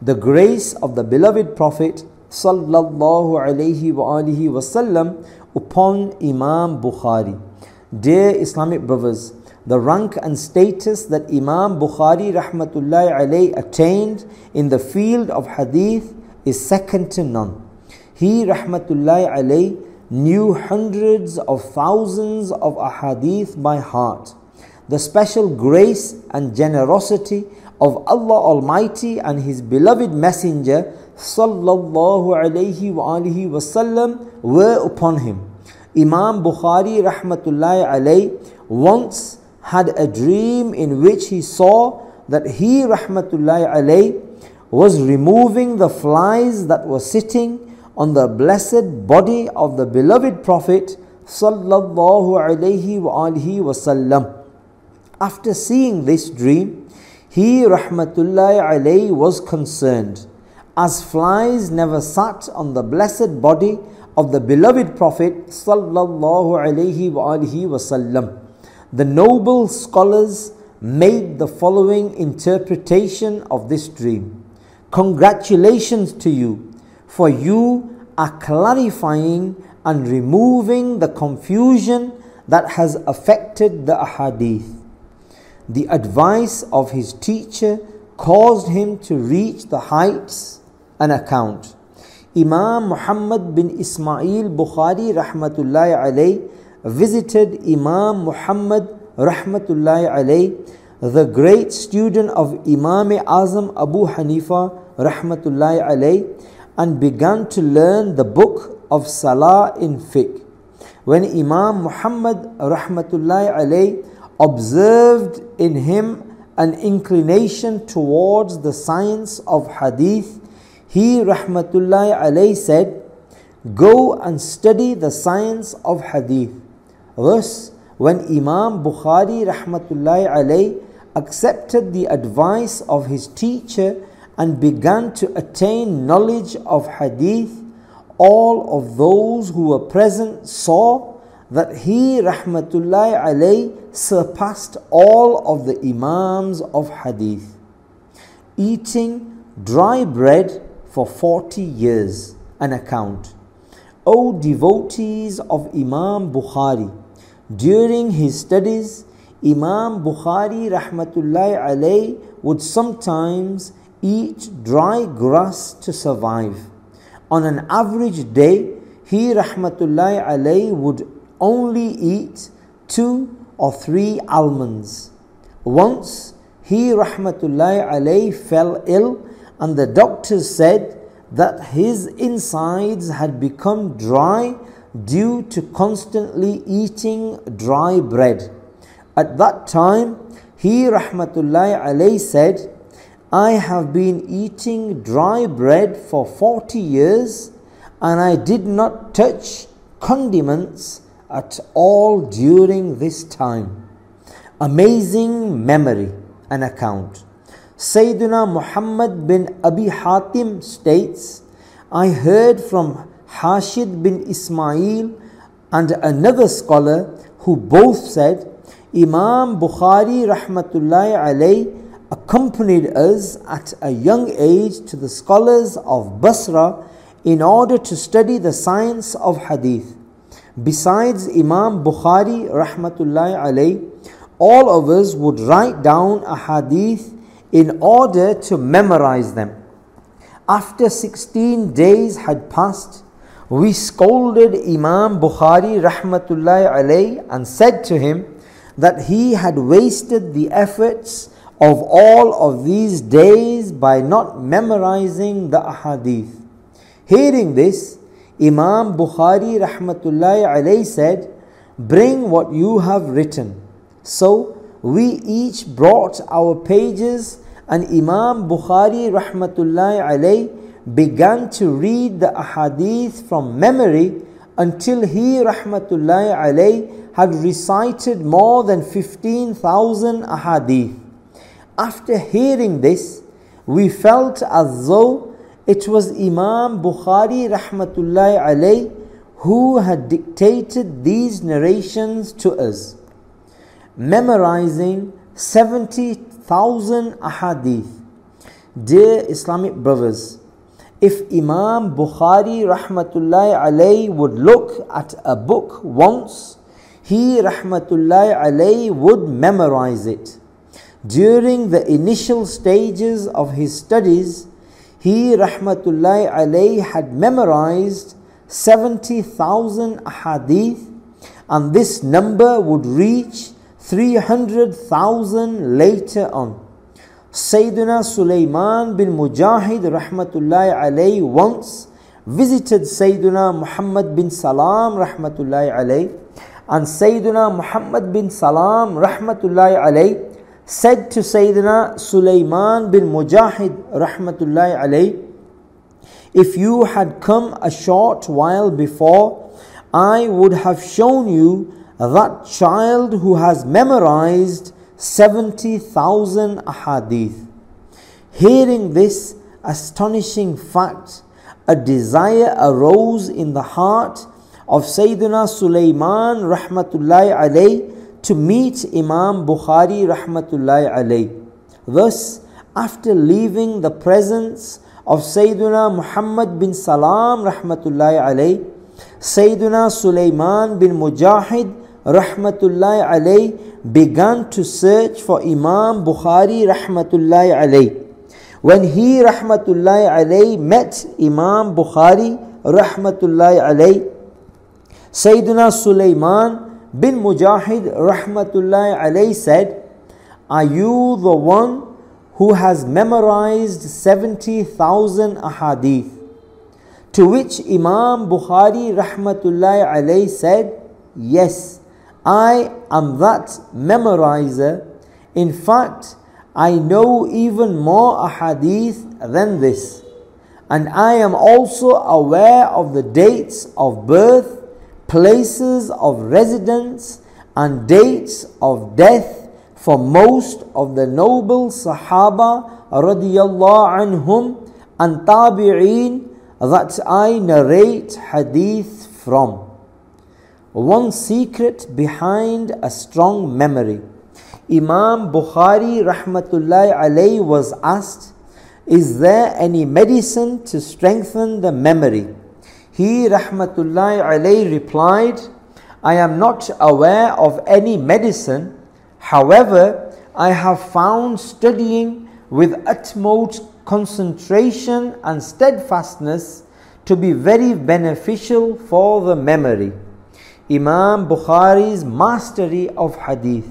The grace of the beloved Prophet sallallahu alaihi wasallam upon Imam Bukhari. Dear Islamic brothers, the rank and status that Imam Bukhari rahmatullahi alayhi attained in the field of hadith is second to none. He rahmatullahi alayhi knew hundreds of thousands of ahadith by heart. The special grace and generosity of Allah Almighty and His beloved Messenger sallallahu alayhi wa alihi were upon him. Imam Bukhari rahmatullahi alayhi once had a dream in which he saw that he rahmatullahi alayhi was removing the flies that were sitting on the blessed body of the beloved Prophet sallallahu alaihi wasallam. After seeing this dream, he rahmatullahi alayhi was concerned, as flies never sat on the blessed body of the beloved Prophet sallallahu alaihi wasallam. The noble scholars made the following interpretation of this dream. Congratulations to you, for you are clarifying and removing the confusion that has affected the ahadith. The advice of his teacher caused him to reach the heights and account. Imam Muhammad bin Ismail Bukhari rahmatullahi alayh visited Imam Muhammad rahmatullahi alayh the great student of Imam Azam Abu Hanifa rahmatullahi alayh and began to learn the book of Salah in fiqh. When Imam Muhammad rahmatullahi alayh observed in him an inclination towards the science of hadith, he rahmatullahi alayh said, Go and study the science of hadith. Thus, when Imam Bukhari rahmatullahi alayh accepted the advice of his teacher and began to attain knowledge of hadith, all of those who were present saw that he rahmatullahi alayh surpassed all of the imams of hadith eating dry bread for 40 years an account. O devotees of imam bukhari during his studies imam bukhari rahmatullahi alayh would sometimes eat dry grass to survive. On an average day he rahmatullahi alayh would only eat two or three almonds. Once he rahmatullahi alayh fell ill and the doctors said that his insides had become dry due to constantly eating dry bread. At that time, he rahmatullahi alayh said, I have been eating dry bread for 40 years and I did not touch condiments at all during this time. Amazing memory and account. Sayyidina Muhammad bin Abi Hatim states, I heard from Hashid bin Ismail and another scholar who both said, Imam Bukhari rahmatullahi alayh accompanied us at a young age to the scholars of Basra in order to study the science of hadith. Besides Imam Bukhari rahmatullahi alayh, all of us would write down a hadith in order to memorize them. After 16 days had passed, we scolded Imam Bukhari rahmatullahi alayh and said to him that he had wasted the efforts of all of these days by not memorizing the ahadith. Hearing this, Imam Bukhari rahmatullahi alayhi said, Bring what you have written. So we each brought our pages and Imam Bukhari rahmatullahi alayhi began to read the ahadith from memory until he rahmatullahi alayhi had recited more than 15,000 ahadith. After hearing this, we felt as though it was Imam Bukhari rahmatullahi alayh who had dictated these narrations to us. Memorizing 70,000 ahadith. Dear Islamic brothers, if Imam Bukhari rahmatullahi alayhi would look at a book once, he rahmatullahi alayhi would memorize it. During the initial stages of his studies, he rahmatullahi alayhi had memorized 70,000 hadith and this number would reach 300,000 later on. Sayyidina Sulaiman bin Mujahid rahmatullahi alayhi once visited Sayyidina Muhammad bin Salam rahmatullahi alayhi and Sayyidina Muhammad bin Salam rahmatullahi alayhi said to Sayyidina Sulaiman bin Mujahid rahmatullahi alayhi if you had come a short while before I would have shown you that child who has memorized 70,000 ahadith. Hearing this astonishing fact, a desire arose in the heart of Sayyidina Sulaiman rahmatullahi alayh to meet Imam Bukhari rahmatullahi alayh. Thus, after leaving the presence of Sayyidina Muhammad bin Salam rahmatullahi alayh, Sayyidina Sulaiman bin Mujahid rahmatullahi alayh began to search for Imam Bukhari rahmatullahi alayh. When he rahmatullahi alayh met Imam Bukhari rahmatullahi alayh, Sayyidina Sulaiman bin Mujahid rahmatullahi alayh said, Are you the one who has memorized 70,000 ahadith? To which Imam Bukhari rahmatullahi alayh said, Yes. I am that memorizer. In fact, I know even more ahadith than this. And I am also aware of the dates of birth, places of residence, and dates of death for most of the noble Sahaba radiyallahu anhum and tabi'een that I narrate hadith from. One secret behind a strong memory. Imam Bukhari rahmatullahi alayhi was asked, Is there any medicine to strengthen the memory? He rahmatullahi alayhi replied, I am not aware of any medicine. However, I have found studying with utmost concentration and steadfastness to be very beneficial for the memory. Imam Bukhari's mastery of hadith.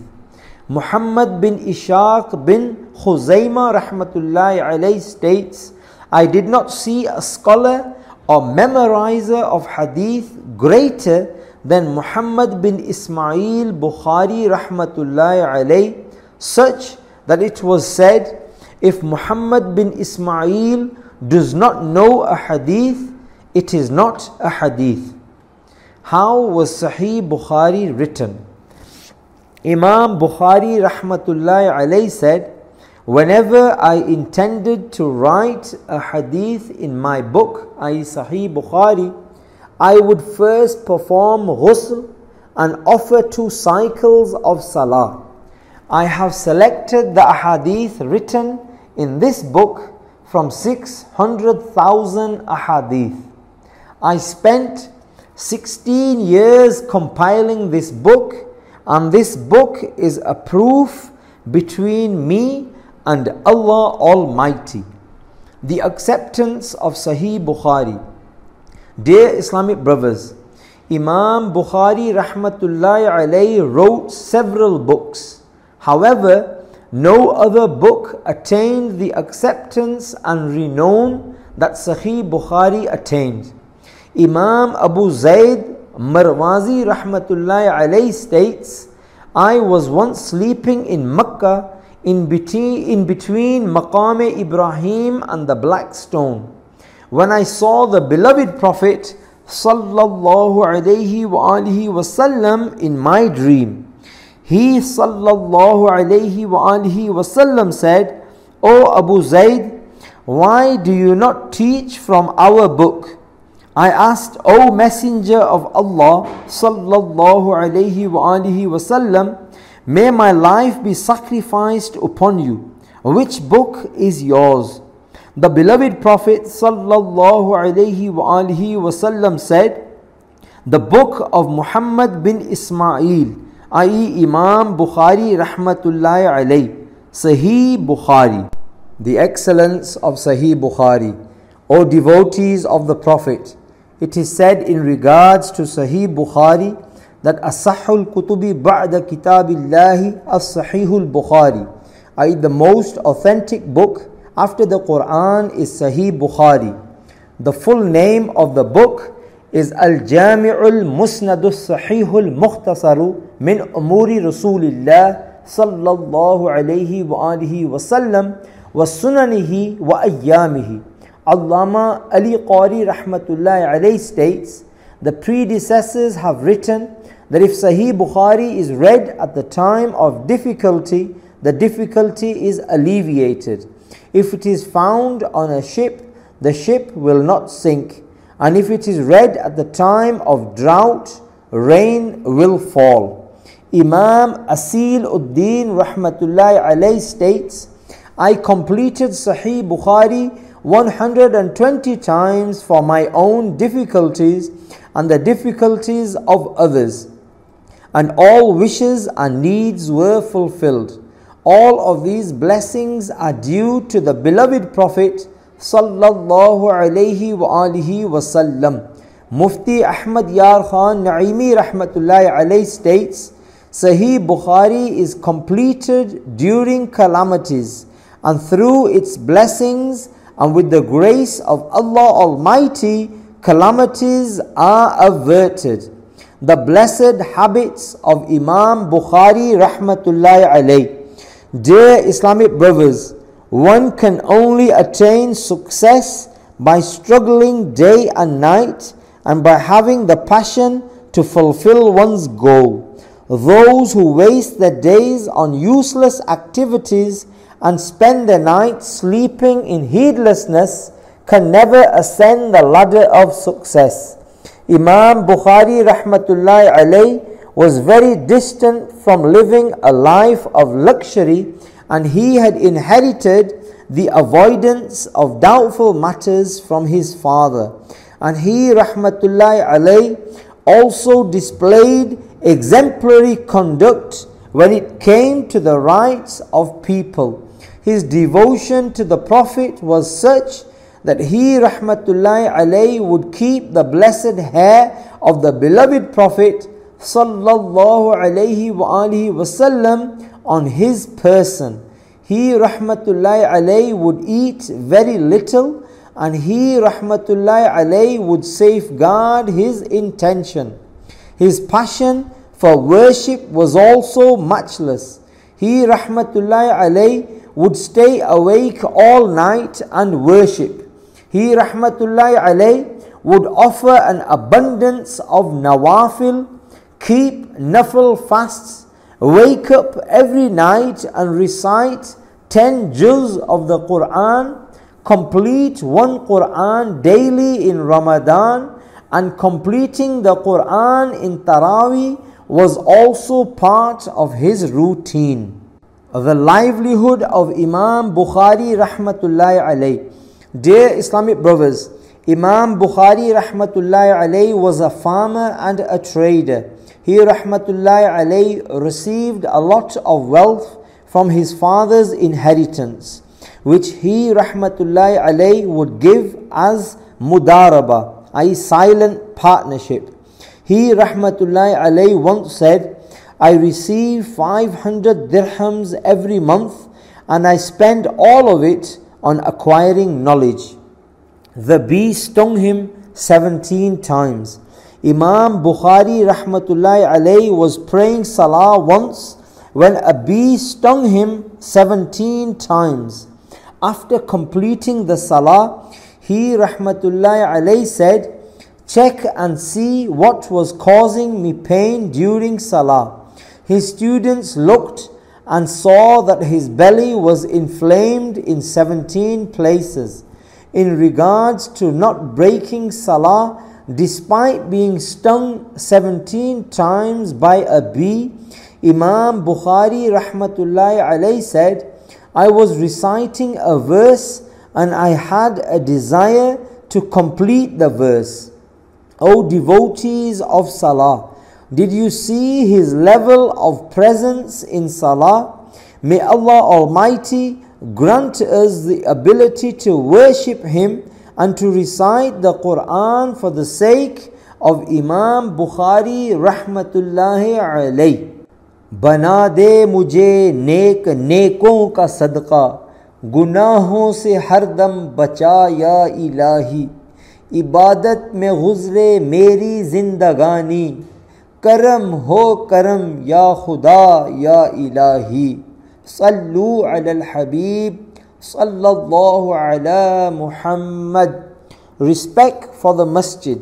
Muhammad bin Ishaq bin Khuzaima rahmatullahi alayhi states, I did not see a scholar or memorizer of hadith greater than Muhammad bin Ismail Bukhari rahmatullahi alayhi, such that it was said, if Muhammad bin Ismail does not know a hadith, it is not a hadith. How was Sahih Bukhari written? Imam Bukhari rahmatullahi alayhi said, Whenever I intended to write a hadith in my book, i.e. Sahih Bukhari, I would first perform ghusl and offer two cycles of salah. I have selected the ahadith written in this book from 600,000 ahadith. I spent 16 years compiling this book, and this book is a proof between me and Allah Almighty. The acceptance of Sahih Bukhari. Dear Islamic brothers, Imam Bukhari rahmatullahi alayhi wrote several books. However, no other book attained the acceptance and renown that Sahih Bukhari attained. Imam Abu Zayd Marwazi rahmatullahi alayhi states, I was once sleeping in Mecca in between, in between Maqam Ibrahim and the Black Stone. When I saw the beloved Prophet sallallahu alayhi wa alihi wasallam in my dream, he sallallahu alayhi wa alihi wasallam said, O Abu Zayd, why do you not teach from our book? I asked, O Messenger of Allah, sallallahu alayhi wa alihi wasallam, may my life be sacrificed upon you. Which book is yours? The beloved Prophet sallallahu alaihi wasallam said, the book of Muhammad bin Ismail, i.e. Imam Bukhari rahmatullahi alayh, Sahih Bukhari. The excellence of Sahih Bukhari. O devotees of the Prophet, it is said in regards to Sahih Bukhari that Asahul Kutubi Ba'da Kitabillahi As-Sahihul Bukhari, i.e. the most authentic book after the Quran is Sahih Bukhari. The full name of the book is Al Jami'ul Musnadus Sahihul Mukhtasaru min Umuri Rasulillah sallallahu alayhi wa alihi wa sallam wa sunanihi wa ayyamihi. Allama Ali Qari rahmatullahi alayhi states, the predecessors have written that if Sahih Bukhari is read at the time of difficulty, the difficulty is alleviated. If it is found on a ship, the ship will not sink. And if it is read at the time of drought, rain will fall. Imam Asil Uddin Rahmatullahi alayhi states, I completed Sahih Bukhari 120 times for my own difficulties and the difficulties of others. And all wishes and needs were fulfilled. All of these blessings are due to the beloved Prophet sallallahu wasallam. Mufti Ahmad Yar Khan Naimi rahmatullahi alayhi states, Sahih Bukhari is completed during calamities and through its blessings and with the grace of Allah Almighty, calamities are averted. The blessed habits of Imam Bukhari rahmatullahi alayhi Dear Islamic brothers, one can only attain success by struggling day and night and by having the passion to fulfill one's goal. Those who waste their days on useless activities and spend their nights sleeping in heedlessness can never ascend the ladder of success. Imam Bukhari rahmatullahi alayhi was very distant from living a life of luxury and he had inherited the avoidance of doubtful matters from his father. And he, rahmatullahi alayh, also displayed exemplary conduct when it came to the rights of people. His devotion to the Prophet was such that he, rahmatullahi alayh, would keep the blessed hair of the beloved Prophet sallallahu alayhi wa alihi wasallam on his person. He rahmatullahi alayhi would eat very little and he rahmatullahi alayhi would safeguard his intention. His passion for worship was also matchless. He rahmatullahi alayhi would stay awake all night and worship. He rahmatullahi alayhi would offer an abundance of nawafil keep nafil fasts, wake up every night and recite 10 juz of the Quran, complete one Quran daily in Ramadan, and completing the Quran in Taraweeh was also part of his routine. The livelihood of Imam Bukhari rahmatullahi alayh. Dear Islamic brothers, Imam Bukhari rahmatullahi alayh was a farmer and a trader. He rahmatullahi alayhi received a lot of wealth from his father's inheritance, which he rahmatullahi alayhi would give as mudaraba, i.e. silent partnership. He rahmatullahi alayhi once said, I receive 500 dirhams every month and I spend all of it on acquiring knowledge. The bee stung him 17 times. Imam Bukhari rahmatullahi alayhi was praying salah once when a bee stung him 17 times. After completing the salah, he rahmatullahi alayhi said, Check and see what was causing me pain during salah. His students looked and saw that his belly was inflamed in 17 places. In regards to not breaking salah, despite being stung 17 times by a bee, Imam Bukhari rahmatullahi alayhi said, I was reciting a verse and I had a desire to complete the verse. O devotees of Salah, did you see his level of presence in Salah? May Allah Almighty grant us the ability to worship Him and to recite the Quran for the sake of Imam Bukhari rahmatullahi alayh. बना दे मुझे नेक नेकों का सदका गुनाहों से हरदम बचा या इलाही इबादत में गुजरे मेरी जिंदगानी करम हो करम या खुदा या इलाही सल्लु अलल हबीब सल्लल्लाहु अला Muhammad respect for the masjid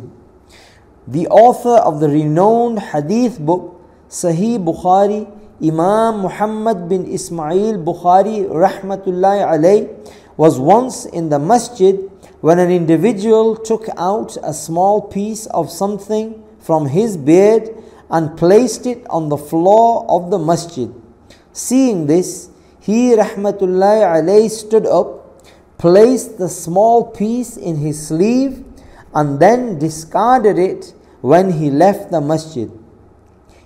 the author of the renowned hadith book Sahih Bukhari, Imam Muhammad bin Ismail Bukhari rahmatullahi alayh was once in the masjid when an individual took out a small piece of something from his beard and placed it on the floor of the masjid. Seeing this, he rahmatullahi alayh stood up, placed the small piece in his sleeve and then discarded it when he left the masjid.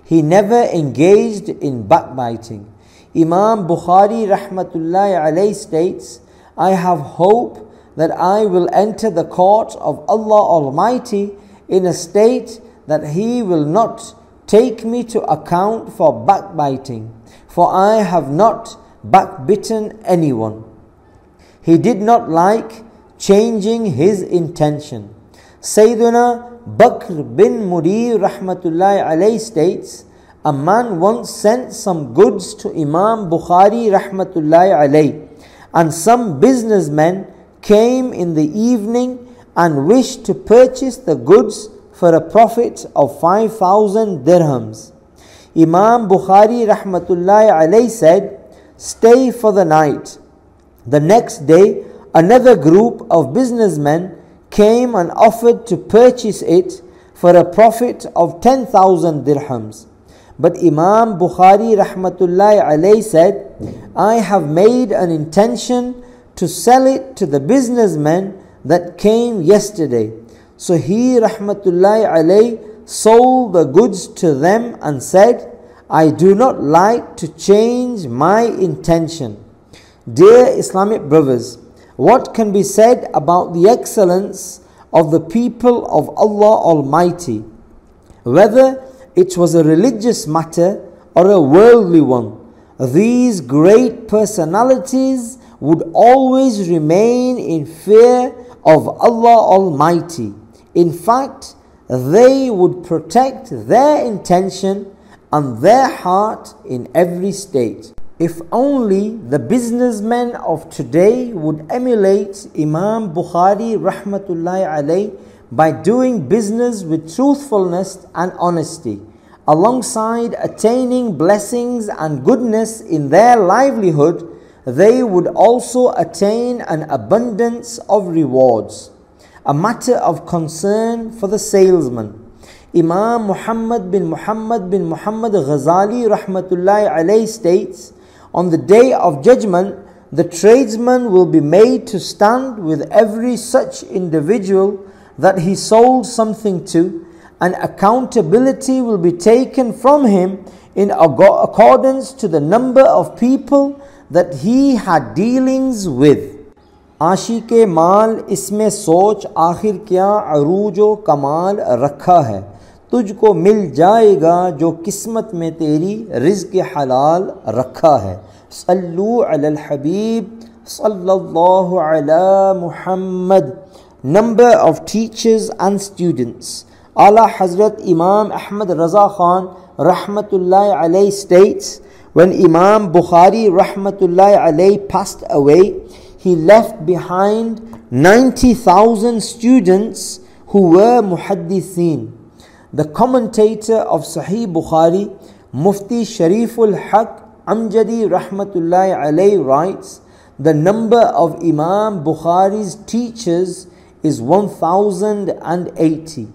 He never engaged in backbiting. Imam Bukhari rahmatullahi alayhi states, I have hope that I will enter the court of Allah Almighty in a state that He will not take me to account for backbiting, for I have not backbitten anyone. He did not like changing his intention. Sayyiduna Bakr bin Mudir rahmatullahi alayhi states, a man once sent some goods to Imam Bukhari rahmatullahi alayhi, and some businessmen came in the evening and wished to purchase the goods for a profit of 5000 dirhams. Imam Bukhari rahmatullahi alayhi said, Stay for the night. The next day, another group of businessmen came and offered to purchase it for a profit of 10,000 dirhams. But Imam Bukhari rahmatullahi alayhi said, I have made an intention to sell it to the businessmen that came yesterday. So he rahmatullahi alayhi sold the goods to them and said, I do not like to change my intention. Dear Islamic brothers, what can be said about the excellence of the people of Allah Almighty, whether it was a religious matter or a worldly one. These great personalities would always remain in fear of Allah Almighty. In fact, they would protect their intention and their heart in every state. If only the businessmen of today would emulate Imam Bukhari rahmatullahi alayh by doing business with truthfulness and honesty, alongside attaining blessings and goodness in their livelihood, they would also attain an abundance of rewards. A matter of concern for the salesman. Imam Muhammad bin Muhammad bin Muhammad Ghazali rahmatullahi alayh states, on the day of judgment, the tradesman will be made to stand with every such individual that he sold something to, and accountability will be taken from him in accordance to the number of people that he had dealings with. आशी के माल इसमें सोच आखिर क्या अरूज व कमाल रखा है तुझको मिल जाएगा जो किस्मत में तेरी रिज्क हलाल रखा है सल्लु अलल हबीब सल्लल्लाहु अला Muhammad number of teachers and students Ala Hazrat Imam Ahmad Raza Khan rahmatullahi alayhi states when Imam Bukhari rahmatullahi alayhi passed away he left behind 90,000 students who were muhaddithin the commentator of Sahih Bukhari, Mufti Shariful Haq Amjadi Rahmatullahi alayhi writes, the number of Imam Bukhari's teachers is 1080.